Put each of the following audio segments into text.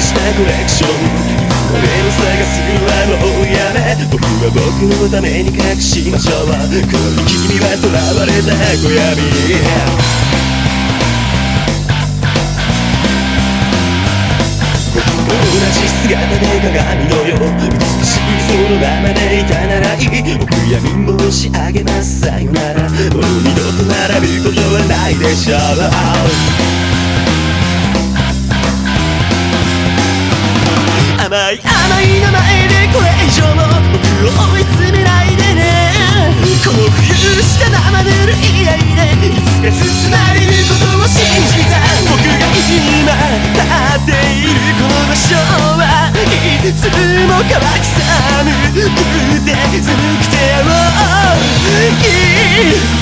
したコレクション。いつまでも探すのはもうやめ。僕は僕のために隠しましょう。この君は囚われた小闇。同じ姿で鏡のよう。美しいそのままでいたならいい。僕闇申し上げます。さよなら。もう二度と並ぶことはないでしょう。甘い。甘い名前でこれ以上も僕を追い詰めないでね。この冬した生ぬるい愛でいつか包まれることを信じた僕が今立っているこの場所はいつも乾き寒くて寒くてもいい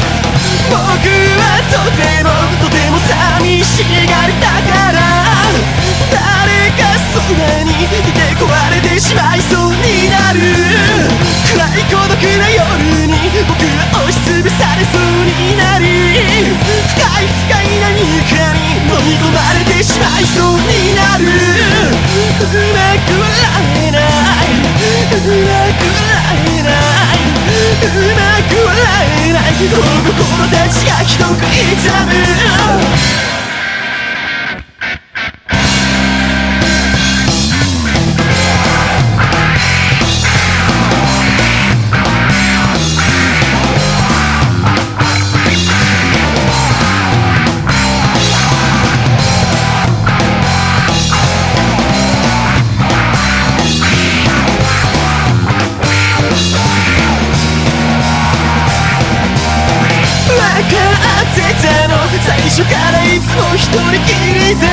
心たちがひどく痛む初からいつも一人きりで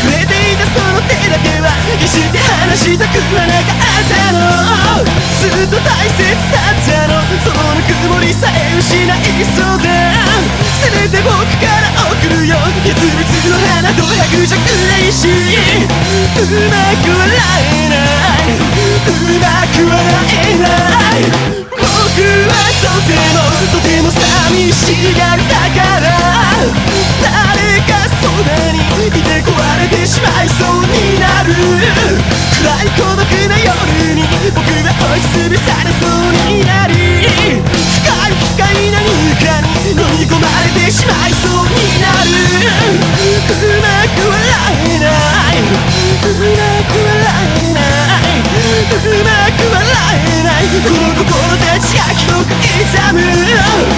触れていたその手だけは決して離したくはなかったのずっと大切だったのそのぬくもりさえ失いそうでせめて僕から送るよいつみつの花と百尺ないしうまく笑えないうまく笑えない僕はとてもとても寂しがりい孤独な夜に僕が押しつぶされそうになり。深い深い何かに飲み込まれてしまいそうになるうまく笑えない。うまく笑えない。うまく笑えないこの心たちが記憶刻む。